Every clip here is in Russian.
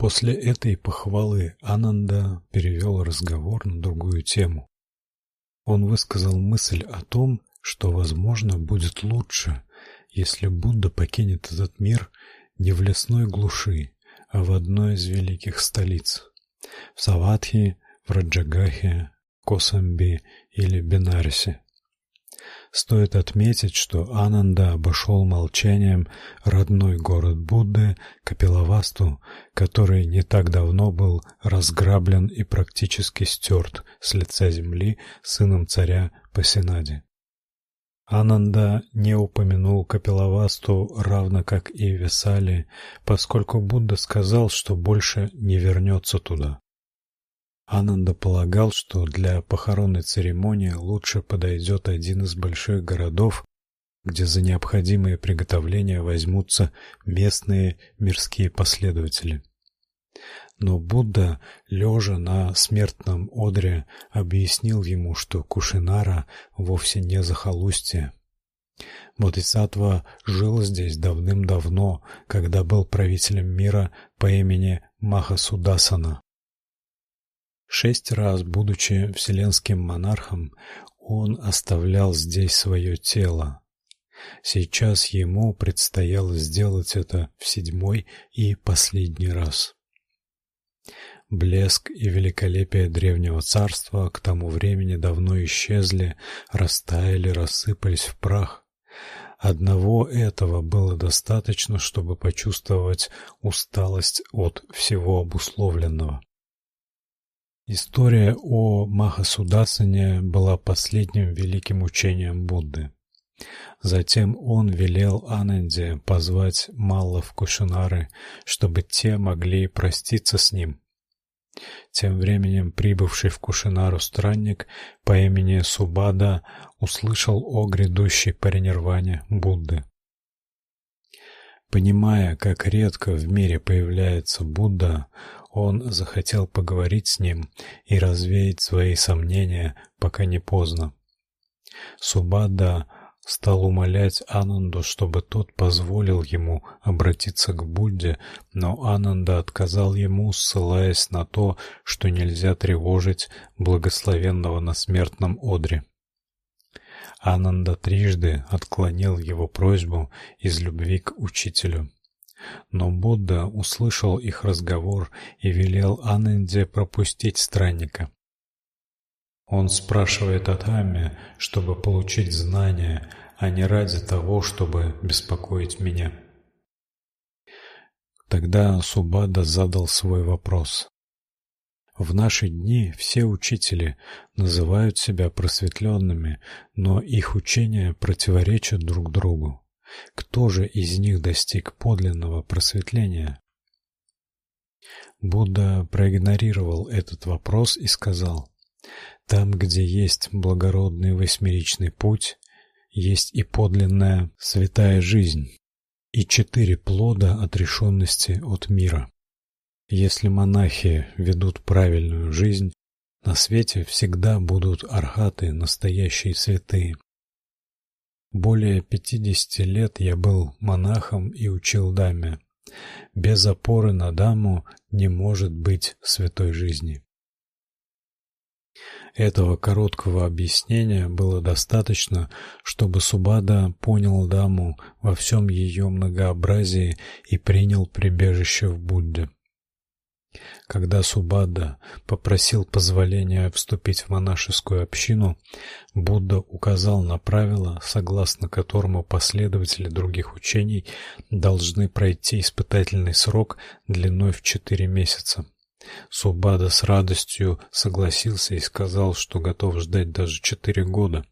После этой похвалы Ананда перевел разговор на другую тему. Он высказал мысль о том, что, возможно, будет лучше, если Будда покинет этот мир не в лесной глуши, а в одной из великих столиц в Саватхи, в Раджагахе, Косамби или Бенарасе. Стоит отметить, что Ананда обошел молчанием родной город Будды Капилавасту, который не так давно был разграблен и практически стерт с лица земли сыном царя Пасинади. Ананда не упомянул Капилавасту, равно как и Весали, поскольку Будда сказал, что больше не вернется туда. Ананда полагал, что для похоронной церемонии лучше подойдет один из больших городов, где за необходимые приготовления возьмутся местные мирские последователи. Но Будда, лежа на смертном одре, объяснил ему, что Кушинара вовсе не захолустье. Бодхисаттва жил здесь давным-давно, когда был правителем мира по имени Махасудасана. Шесть раз, будучи вселенским монархом, он оставлял здесь свое тело. Сейчас ему предстояло сделать это в седьмой и последний раз. Блеск и великолепие древнего царства к тому времени давно исчезли, растаяли, рассыпались в прах. Одного этого было достаточно, чтобы почувствовать усталость от всего обусловленного. История о Махасудасане была последним великим учением Будды. Затем он велел Ананде позвать Маллов Кушинары, чтобы те могли проститься с ним. Тем временем прибывший в Кушинару странник по имени Субада услышал о грядущей паринирване Будды. Понимая, как редко в мире появляется Будда, он захотел поговорить с ним и развеять свои сомнения, пока не поздно. Субада стал умолять Ананду, чтобы тот позволил ему обратиться к Будде, но Ананда отказал ему, ссылаясь на то, что нельзя тревожить благословенного на смертном одре. Ананда трижды отклонил его просьбу из любви к учителю. Но Будда услышал их разговор и велел Ананде пропустить странника. Он спрашивает о чтобы получить знания, а не ради того, чтобы беспокоить меня. Тогда Субада задал свой вопрос. В наши дни все учители называют себя просветленными, но их учения противоречат друг другу. Кто же из них достиг подлинного просветления? Будда проигнорировал этот вопрос и сказал: там, где есть благородный восьмеричный путь, есть и подлинная святая жизнь, и четыре плода отрешенности от мира. Если монахи ведут правильную жизнь, на свете всегда будут архаты, настоящие святые. Более пятидесяти лет я был монахом и учил даме. Без опоры на даму не может быть святой жизни. Этого короткого объяснения было достаточно, чтобы Субада понял даму во всем ее многообразии и принял прибежище в Будде. Когда Субадда попросил позволения вступить в монашескую общину, Будда указал на правило, согласно которому последователи других учений должны пройти испытательный срок длиной в четыре месяца. Субада с радостью согласился и сказал, что готов ждать даже четыре года.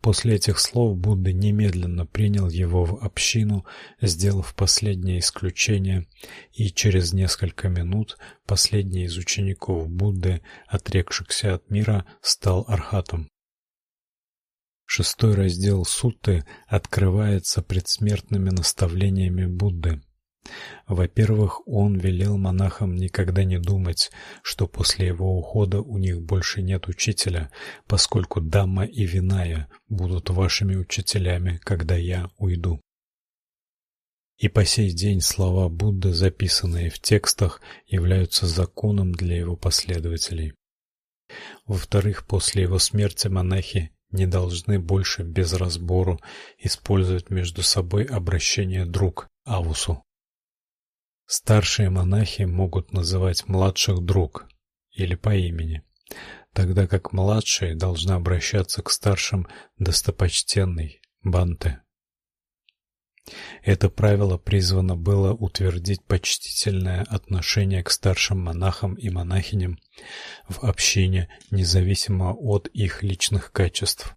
После этих слов Будда немедленно принял его в общину, сделав последнее исключение, и через несколько минут последний из учеников Будды, отрекшихся от мира, стал архатом. Шестой раздел Сутты открывается предсмертными наставлениями Будды. Во-первых, он велел монахам никогда не думать, что после его ухода у них больше нет учителя, поскольку Дамма и Виная будут вашими учителями, когда я уйду. И по сей день слова Будды, записанные в текстах, являются законом для его последователей. Во-вторых, после его смерти монахи не должны больше без разбору использовать между собой обращение друг авусу. Старшие монахи могут называть младших друг или по имени, тогда как младшие должны обращаться к старшим достопочтенный банте. Это правило призвано было утвердить почтительное отношение к старшим монахам и монахиням в общине, независимо от их личных качеств.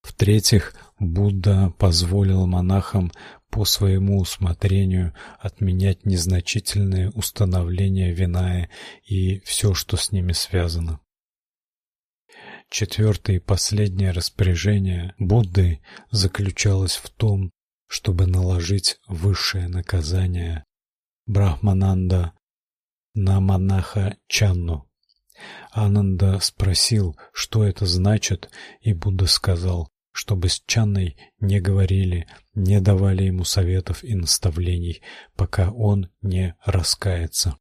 В-третьих, Будда позволил монахам по своему усмотрению отменять незначительные установления Виная и все, что с ними связано. Четвертое и последнее распоряжение Будды заключалось в том, чтобы наложить высшее наказание Брахмананда на монаха Чанну. Ананда спросил, что это значит, и Будда сказал, чтобы с Чанной не говорили, не давали ему советов и наставлений, пока он не раскается.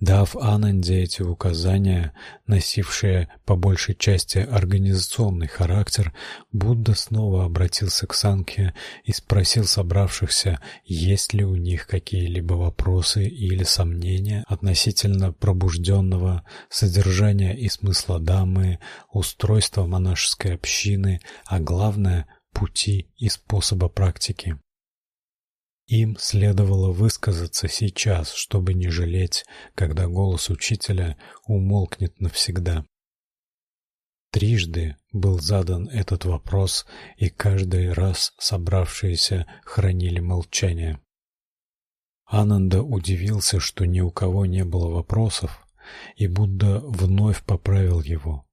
Дав Ананде эти указания, носившие по большей части организационный характер, Будда снова обратился к Санке и спросил собравшихся, есть ли у них какие-либо вопросы или сомнения относительно пробужденного содержания и смысла дамы, устройства монашеской общины, а главное пути и способа практики. Им следовало высказаться сейчас, чтобы не жалеть, когда голос учителя умолкнет навсегда. Трижды был задан этот вопрос, и каждый раз собравшиеся хранили молчание. Ананда удивился, что ни у кого не было вопросов, и Будда вновь поправил его.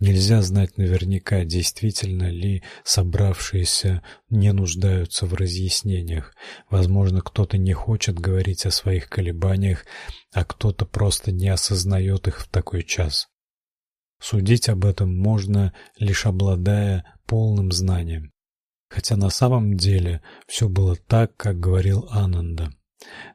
Нельзя знать наверняка, действительно ли собравшиеся не нуждаются в разъяснениях. Возможно, кто-то не хочет говорить о своих колебаниях, а кто-то просто не осознает их в такой час. Судить об этом можно лишь обладая полным знанием. Хотя на самом деле все было так, как говорил Ананда.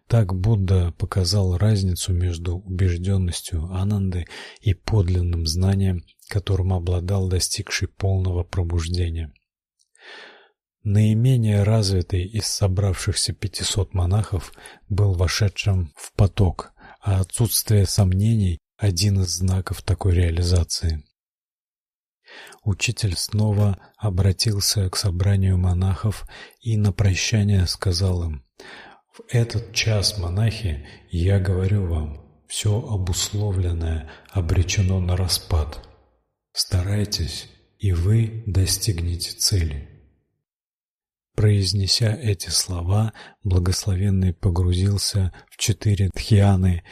Так Будда показал разницу между убежденностью Ананды и подлинным знанием, которым обладал достигший полного пробуждения. Наименее развитый из собравшихся 500 монахов был вошедшим в поток, а отсутствие сомнений один из знаков такой реализации. Учитель снова обратился к собранию монахов и на прощание сказал им: в этот час, монахи, я говорю вам, все обусловленное обречено на распад. Старайтесь, и вы достигнете цели. Произнеся эти слова, благословенный погрузился в четыре дхьяны,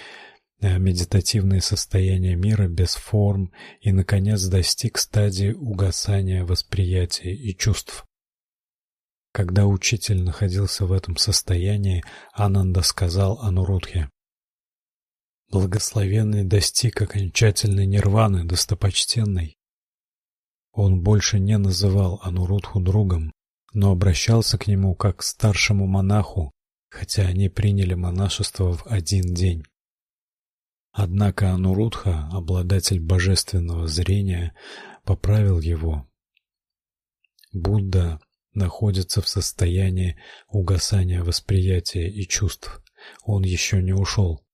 э, медитативные состояния мира без форм и наконец достиг стадии угасания восприятия и чувств. Когда учитель находился в этом состоянии, Ананда сказал Анурудхе: Благословенный достиг окончательной нирваны, достопочтенный. Он больше не называл Анурудху другом, но обращался к нему как к старшему монаху, хотя они приняли монашество в один день. Однако Анурудха, обладатель божественного зрения, поправил его. Будда находится в состоянии угасания восприятия и чувств. Он еще не ушел.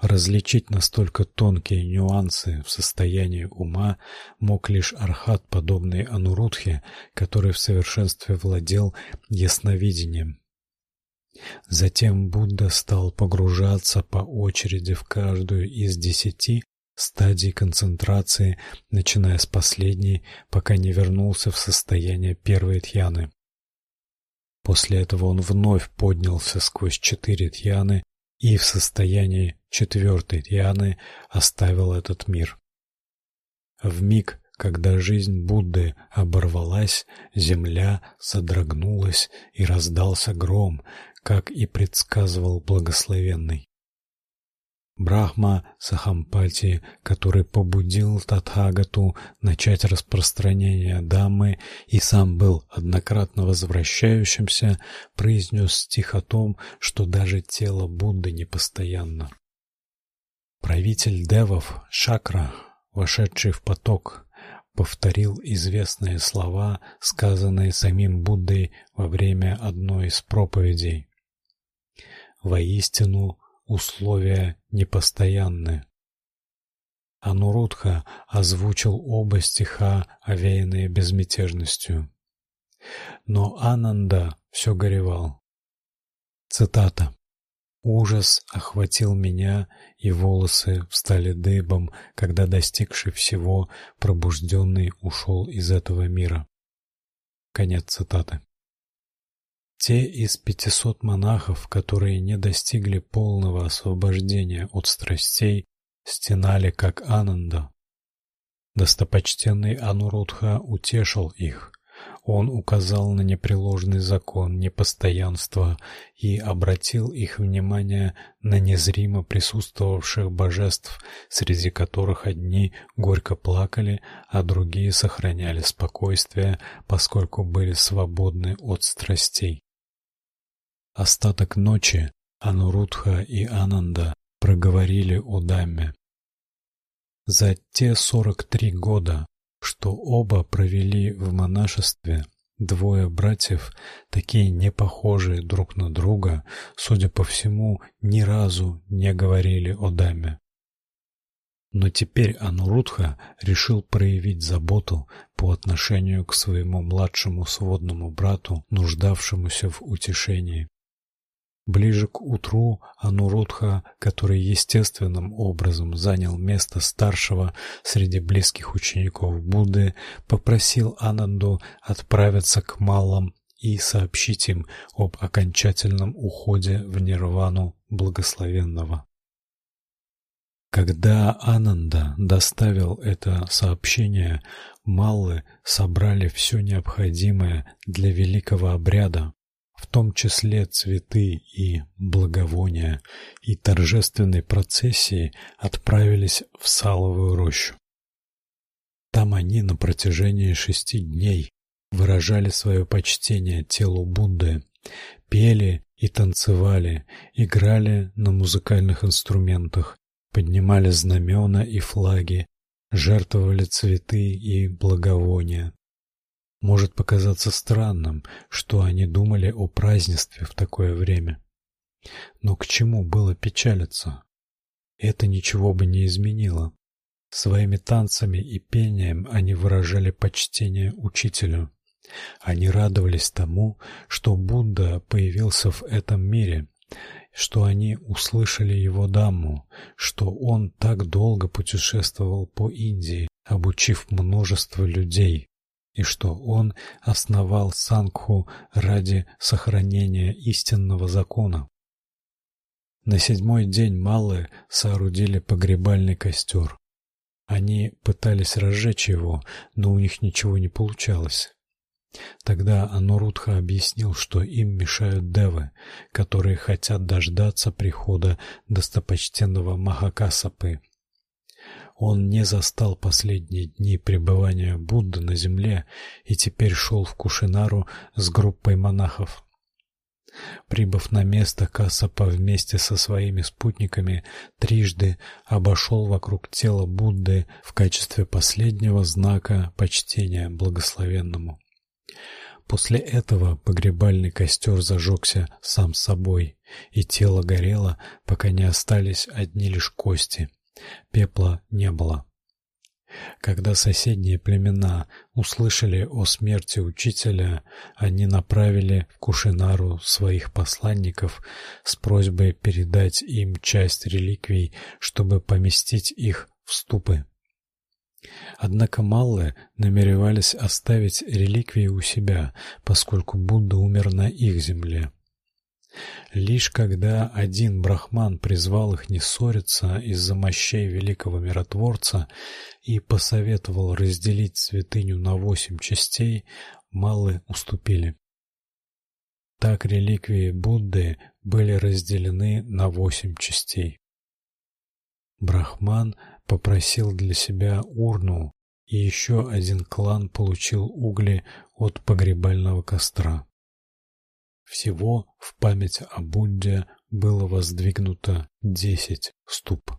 Различить настолько тонкие нюансы в состоянии ума мог лишь архат, подобный Анурудхе, который в совершенстве владел ясновидением. Затем Будда стал погружаться по очереди в каждую из десяти стадий концентрации, начиная с последней, пока не вернулся в состояние первой тьяны. После этого он вновь поднялся сквозь четыре тьяны и в состоянии четвертой тьяны оставил этот мир. В миг, когда жизнь Будды оборвалась, земля содрогнулась и раздался гром, как и предсказывал благословенный. Брахма Сахампати, который побудил Татхагату начать распространение Даммы и сам был однократно возвращающимся, произнес стих о том, что даже тело Будды непостоянно. Правитель девов Шакра, вошедший в поток, повторил известные слова, сказанные самим Буддой во время одной из проповедей. Воистину, условия непостоянны. Анурудха озвучил оба стиха, овеянные безмятежностью. Но Ананда все горевал. Цитата. Ужас охватил меня, и волосы встали дыбом, когда достигший всего пробужденный ушел из этого мира. Конец цитаты. Те из пятисот монахов, которые не достигли полного освобождения от страстей, стенали как Ананда. Достопочтенный Анурудха утешил их. Он указал на непреложный закон непостоянства и обратил их внимание на незримо присутствовавших божеств, среди которых одни горько плакали, а другие сохраняли спокойствие, поскольку были свободны от страстей. Остаток ночи Анурудха и Ананда проговорили о Дамме. За те сорок три года, что оба провели в монашестве, двое братьев, такие не похожие друг на друга, судя по всему, ни разу не говорили о Дамме. Но теперь Анурудха решил проявить заботу по отношению к своему младшему сводному брату, нуждавшемуся в утешении. Ближе к утру Анурудха, который естественным образом занял место старшего среди близких учеников Будды, попросил Ананду отправиться к малам и сообщить им об окончательном уходе в нирвану благословенного. Когда Ананда доставил это сообщение, маллы собрали все необходимое для великого обряда, в том числе цветы и благовония, и торжественной процессией отправились в Саловую рощу. Там они на протяжении шести дней выражали свое почтение телу Будды, пели и танцевали, играли на музыкальных инструментах, поднимали знамена и флаги, жертвовали цветы и благовония. Может показаться странным, что они думали о празднестве в такое время. Но к чему было печалиться? Это ничего бы не изменило. Своими танцами и пением они выражали почтение учителю. Они радовались тому, что Будда появился в этом мире, что они услышали его дамму, что он так долго путешествовал по Индии, обучив множество людей, и что он основал Сангху ради сохранения истинного закона. На седьмой день малые соорудили погребальный костер. Они пытались разжечь его, но у них ничего не получалось. Тогда Анурудха объяснил, что им мешают девы, которые хотят дождаться прихода достопочтенного Махакасапы, он не застал последние дни пребывания Будды на земле и теперь шел в Кушинару с группой монахов. Прибыв на место, Кассапа вместе со своими спутниками трижды обошел вокруг тела Будды в качестве последнего знака почтения благословенному. После этого погребальный костер зажегся сам собой, и тело горело, пока не остались одни лишь кости. Пепла не было. Когда соседние племена услышали о смерти учителя, они направили в Кушинару своих посланников с просьбой передать им часть реликвий, чтобы поместить их в ступы. Однако малые намеревались оставить реликвии у себя, поскольку Будда умер на их земле. Лишь когда один брахман призвал их не ссориться из-за мощей великого миротворца и посоветовал разделить святыню на восемь частей, малы уступили. Так реликвии Будды были разделены на восемь частей. Брахман попросил для себя урну, и еще один клан получил угли от погребального костра. Всего в память о Будде было воздвигнуто десять ступ.